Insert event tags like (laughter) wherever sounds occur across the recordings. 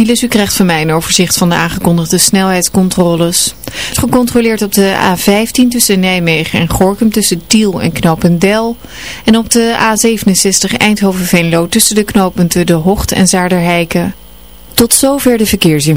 files. U krijgt van mij een overzicht van de aangekondigde snelheidscontroles. Gecontroleerd op de A15 tussen Nijmegen en Gorkum tussen Tiel en Knopendel. En op de A67 Eindhoven-Veenlo tussen de knooppunten De Hocht en Zaarderheiken. Tot zover de verkeersin.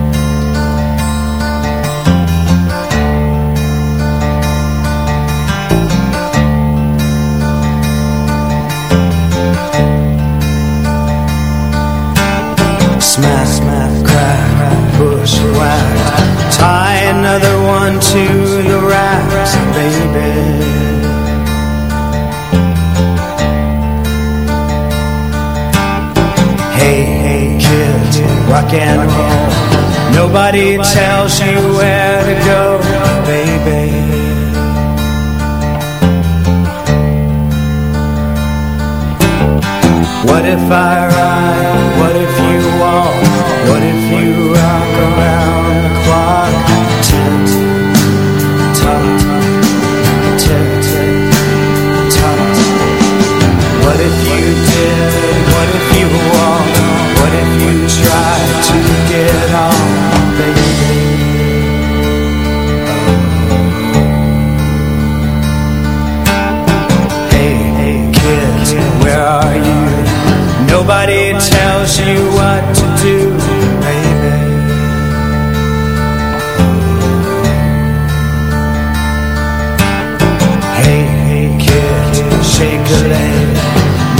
Another one to the racks, baby. Hey, hey, kids, rock and roll. Nobody tells you where to go, baby. What if I ride? What if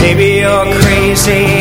Maybe you're crazy.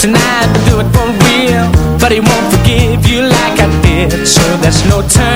Tonight I'll do it for real. But he won't forgive you like I did. So there's no time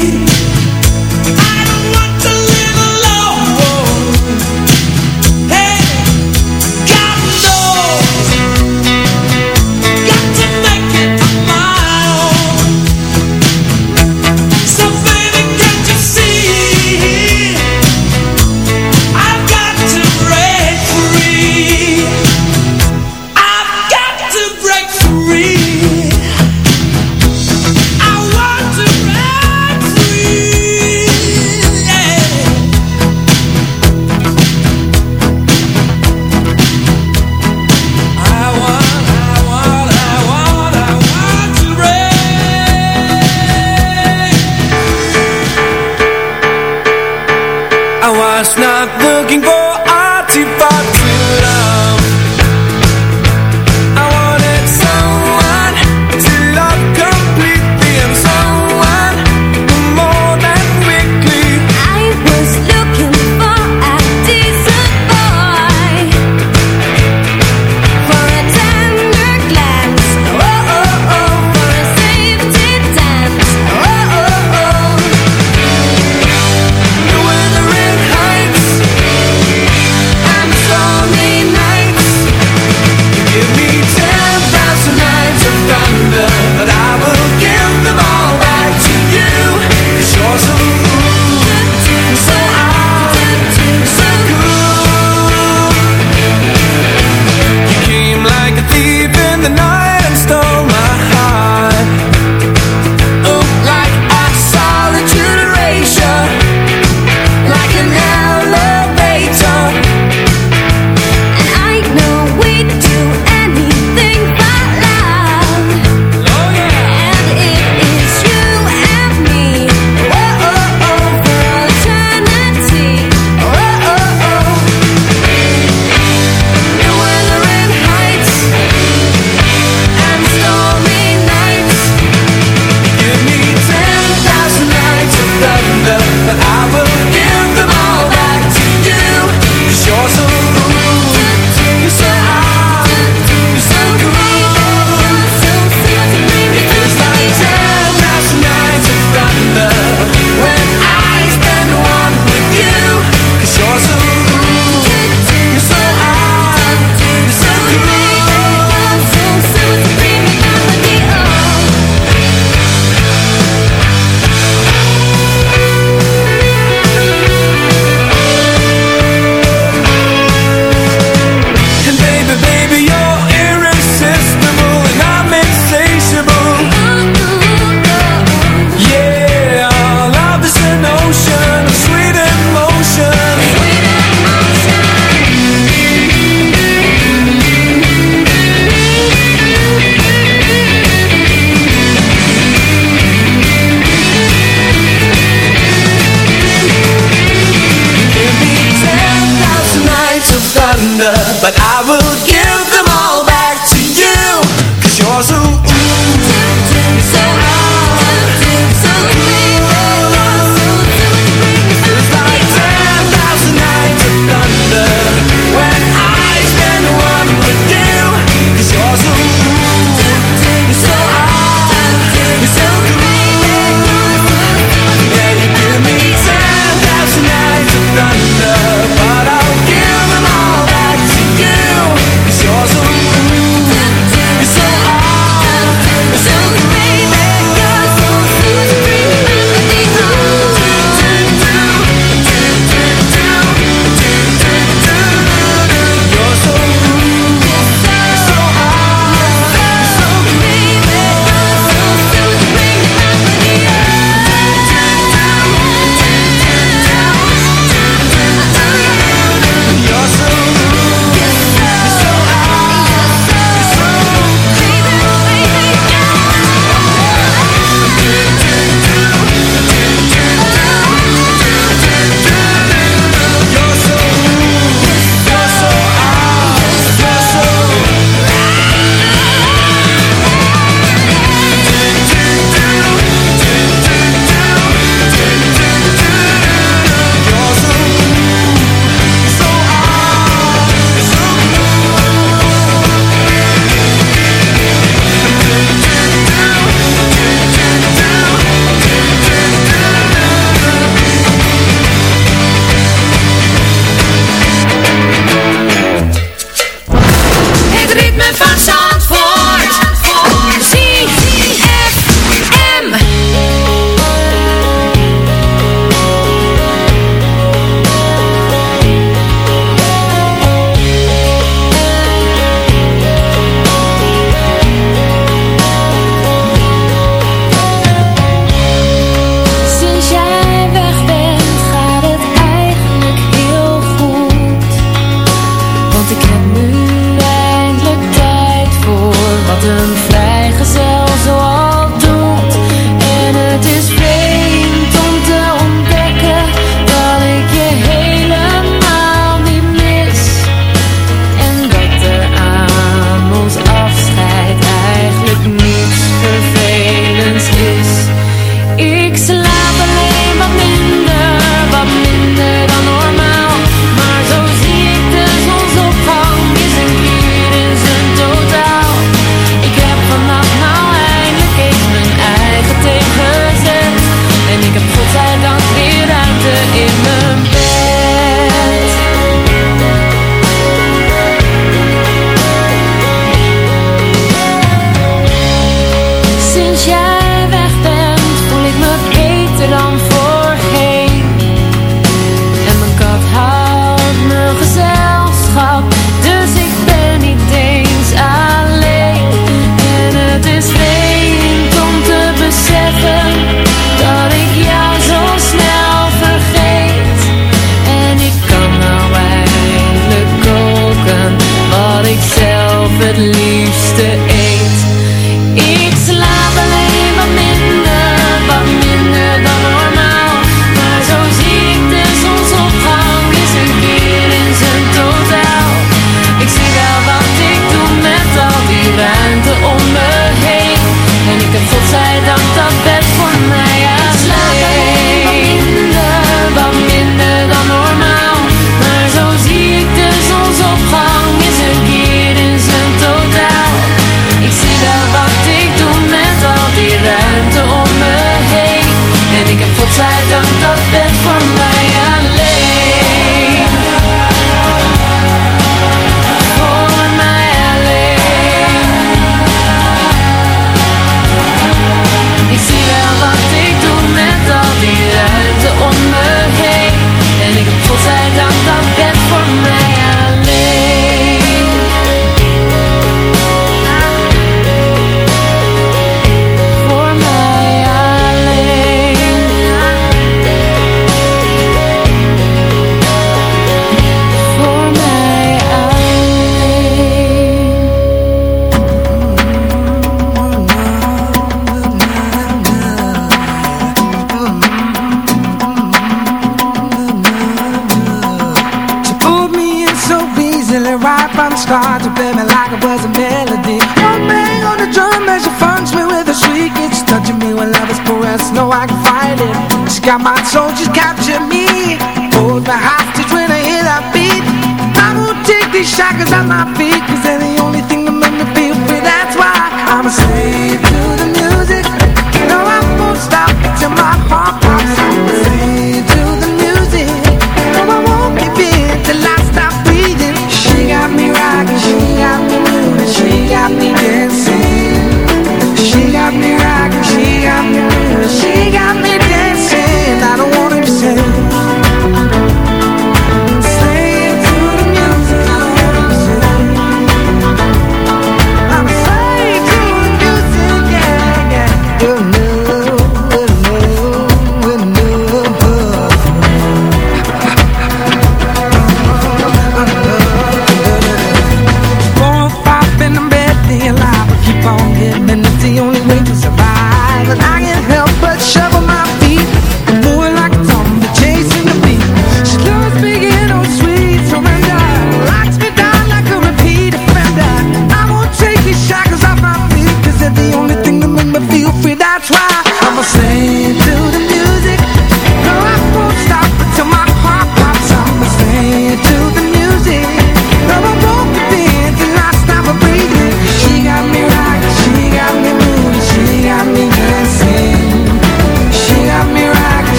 I don't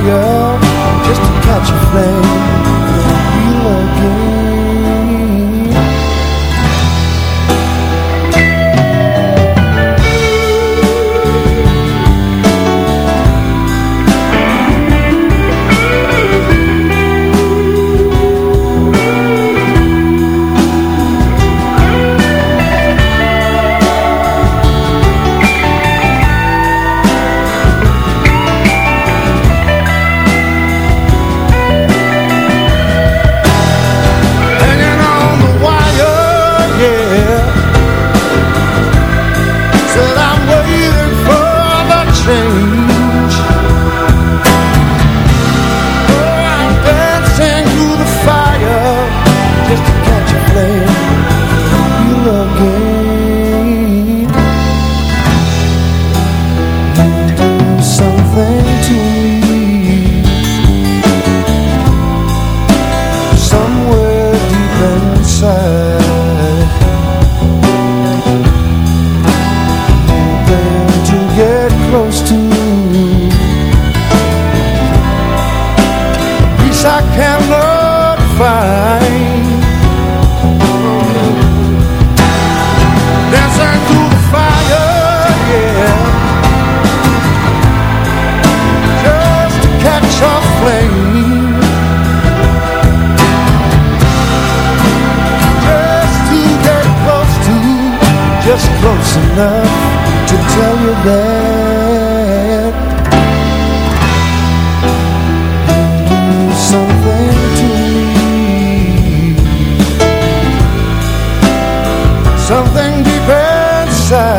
fire just to catch a flame. side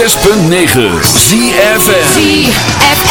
106.9 ZFM ZFM.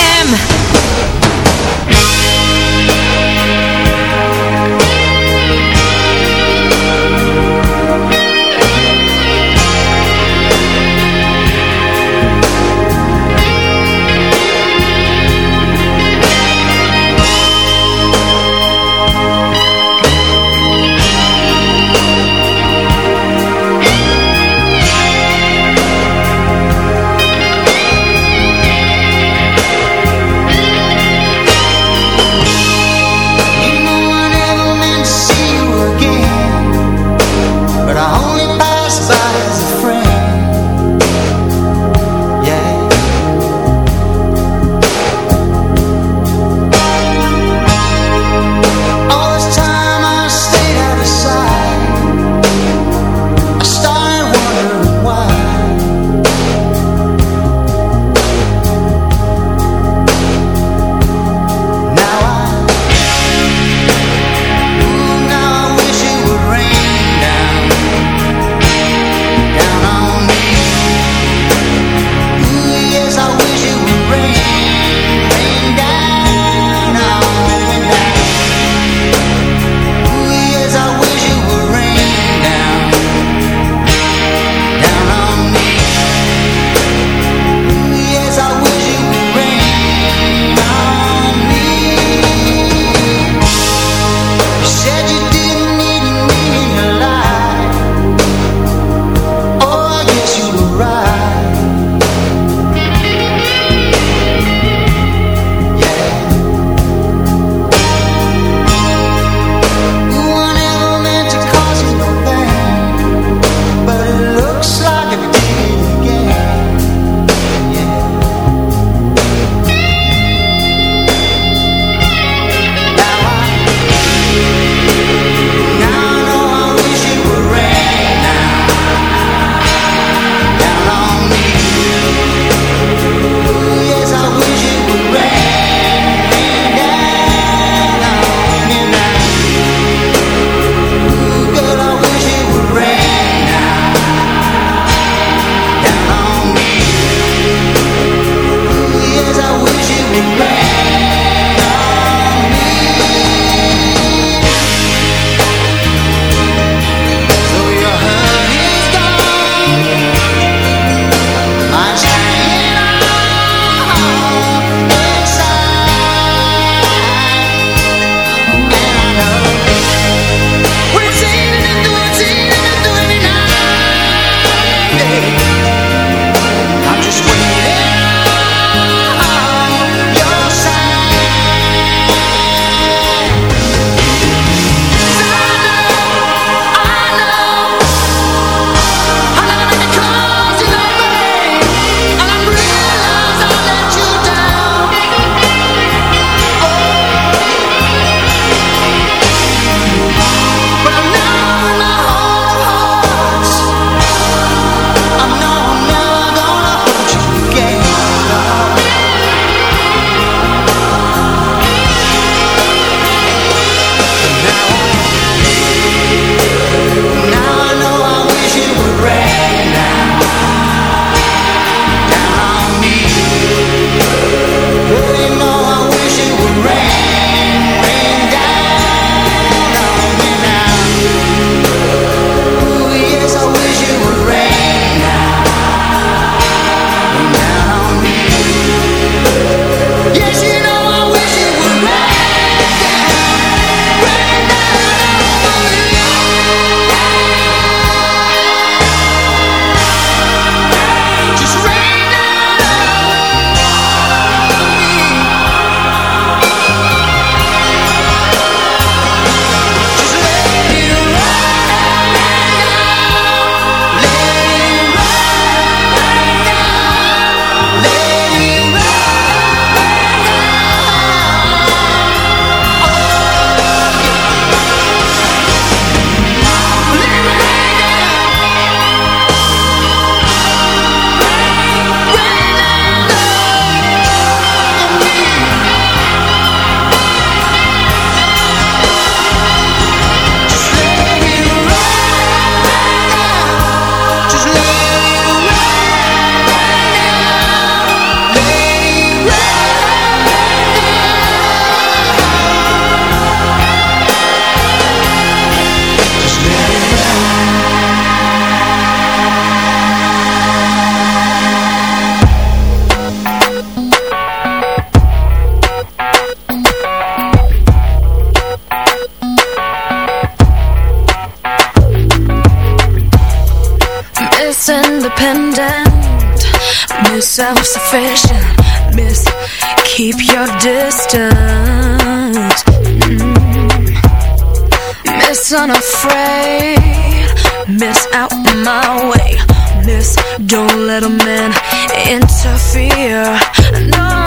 Interfere, no,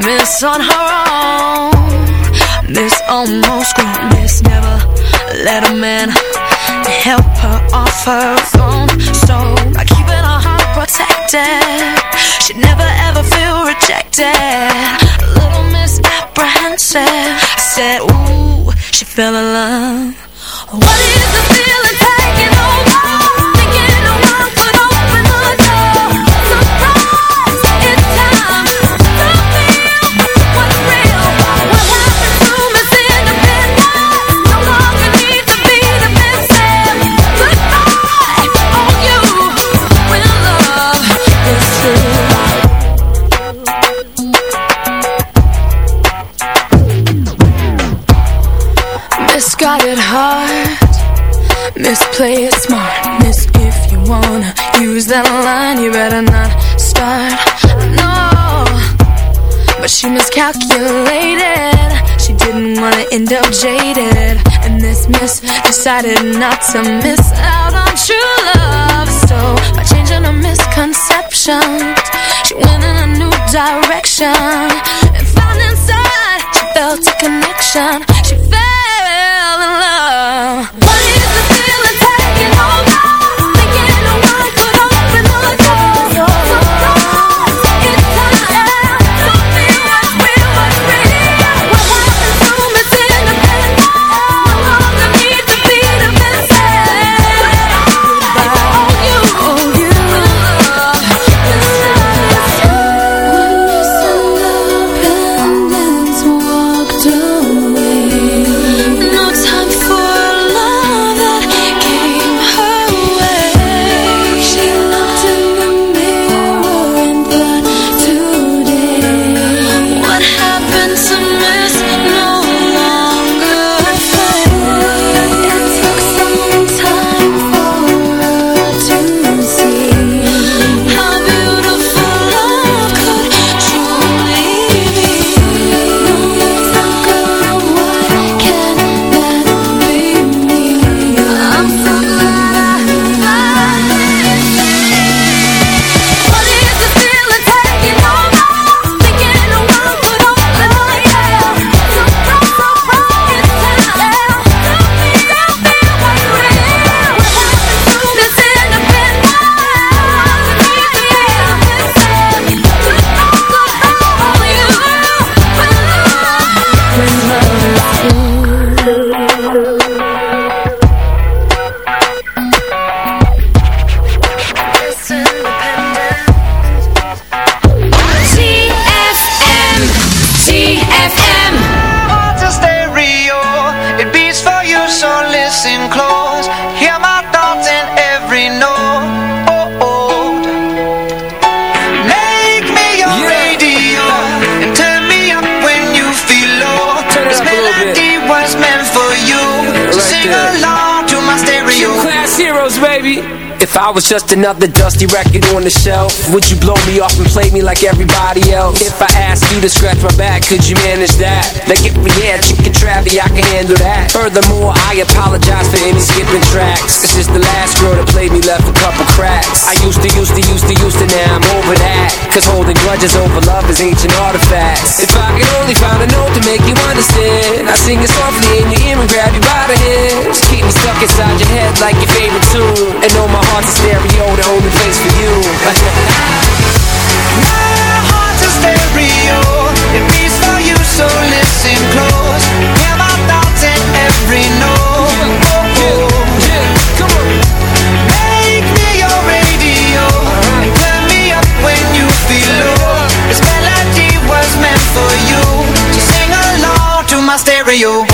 Miss On Her Own, Miss Almost Grown, Miss Never Let a Man help her off her throne. So by keeping her heart protected, she'd never ever feel rejected. Little Miss Apprehensive said, Ooh, she fell in love. What is the feeling taking over? Up jaded. And this miss decided not to miss out on true love. So by changing her misconceptions, she went in a new direction and found inside she felt a connection. Was just another dusty record on the shelf, would you blow me off and play me like everybody else? If I asked you to scratch my back, could you manage that? Like if we had chicken travy, I can handle that. Furthermore, I apologize for any skipping tracks. This is the last girl that played me left a couple cracks. I used to, used to, used to, used to, now I'm over that. Cause holding grudges over love is ancient artifacts. If I could only find a note to make you understand, I sing it softly in your ear and grab you by the. Just keep me stuck inside your head like your favorite tune. And know my heart's a stereo, the only place for you. (laughs) My heart's a stereo, it beats for you, so listen close. Hear my thoughts in every note. you.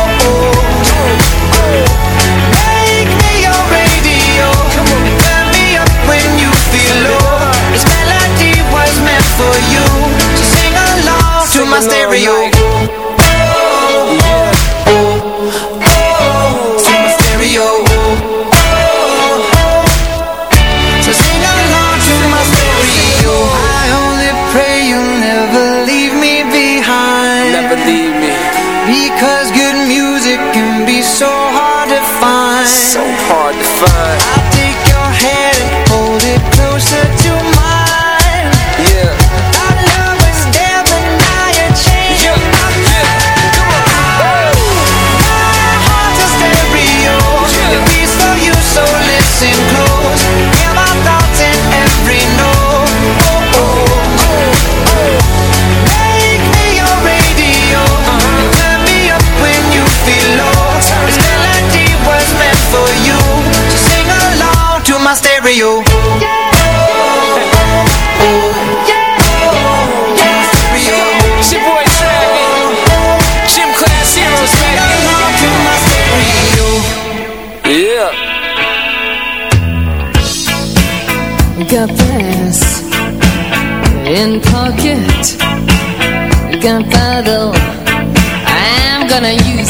Cause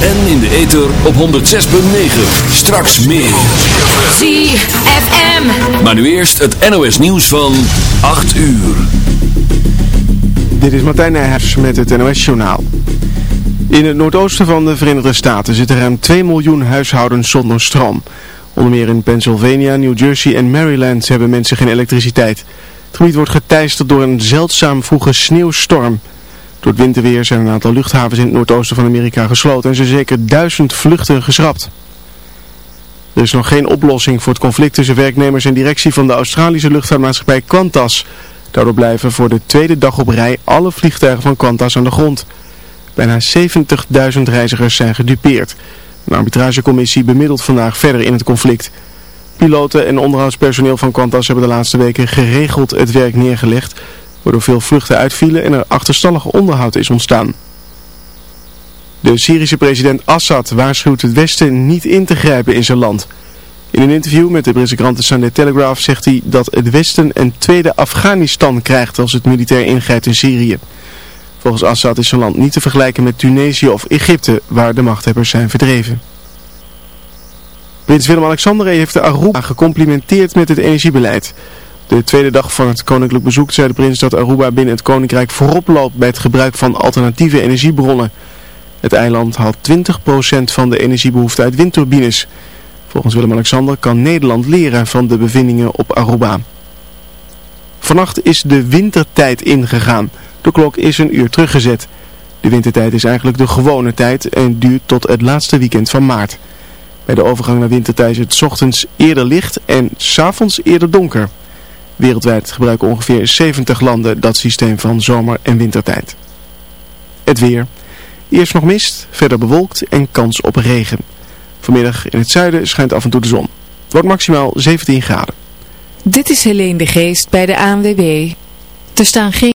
En in de ether op 106.9. Straks meer. ZFM. Maar nu eerst het NOS nieuws van 8 uur. Dit is Martijn Nijhuis met het NOS-journaal. In het noordoosten van de Verenigde Staten zitten ruim 2 miljoen huishoudens zonder stroom. Onder meer in Pennsylvania, New Jersey en Maryland hebben mensen geen elektriciteit. Het gebied wordt geteisterd door een zeldzaam vroege sneeuwstorm. Door het winterweer zijn een aantal luchthavens in het noordoosten van Amerika gesloten en zijn zeker duizend vluchten geschrapt. Er is nog geen oplossing voor het conflict tussen werknemers en directie van de Australische luchtvaartmaatschappij Qantas. Daardoor blijven voor de tweede dag op rij alle vliegtuigen van Qantas aan de grond. Bijna 70.000 reizigers zijn gedupeerd. Een arbitragecommissie bemiddelt vandaag verder in het conflict. Piloten en onderhoudspersoneel van Qantas hebben de laatste weken geregeld het werk neergelegd, waardoor veel vluchten uitvielen en er achterstallig onderhoud is ontstaan. De Syrische president Assad waarschuwt het Westen niet in te grijpen in zijn land. In een interview met de Britse krant The Sunday Telegraph zegt hij dat het Westen een tweede Afghanistan krijgt als het militair ingrijpt in Syrië. Volgens Assad is zijn land niet te vergelijken met Tunesië of Egypte, waar de machthebbers zijn verdreven. Prins Willem-Alexander heeft de Aruba gecomplimenteerd met het energiebeleid. De tweede dag van het koninklijk bezoek zei de prins dat Aruba binnen het koninkrijk voorop loopt bij het gebruik van alternatieve energiebronnen. Het eiland haalt 20% van de energiebehoefte uit windturbines. Volgens Willem-Alexander kan Nederland leren van de bevindingen op Aruba. Vannacht is de wintertijd ingegaan. De klok is een uur teruggezet. De wintertijd is eigenlijk de gewone tijd en duurt tot het laatste weekend van maart. Bij de overgang naar wintertijd is het ochtends eerder licht en 's avonds eerder donker. Wereldwijd gebruiken ongeveer 70 landen dat systeem van zomer- en wintertijd. Het weer. Eerst nog mist, verder bewolkt en kans op regen. Vanmiddag in het zuiden schijnt af en toe de zon. Het wordt maximaal 17 graden. Dit is Helene de Geest bij de ANWB. Er staan geen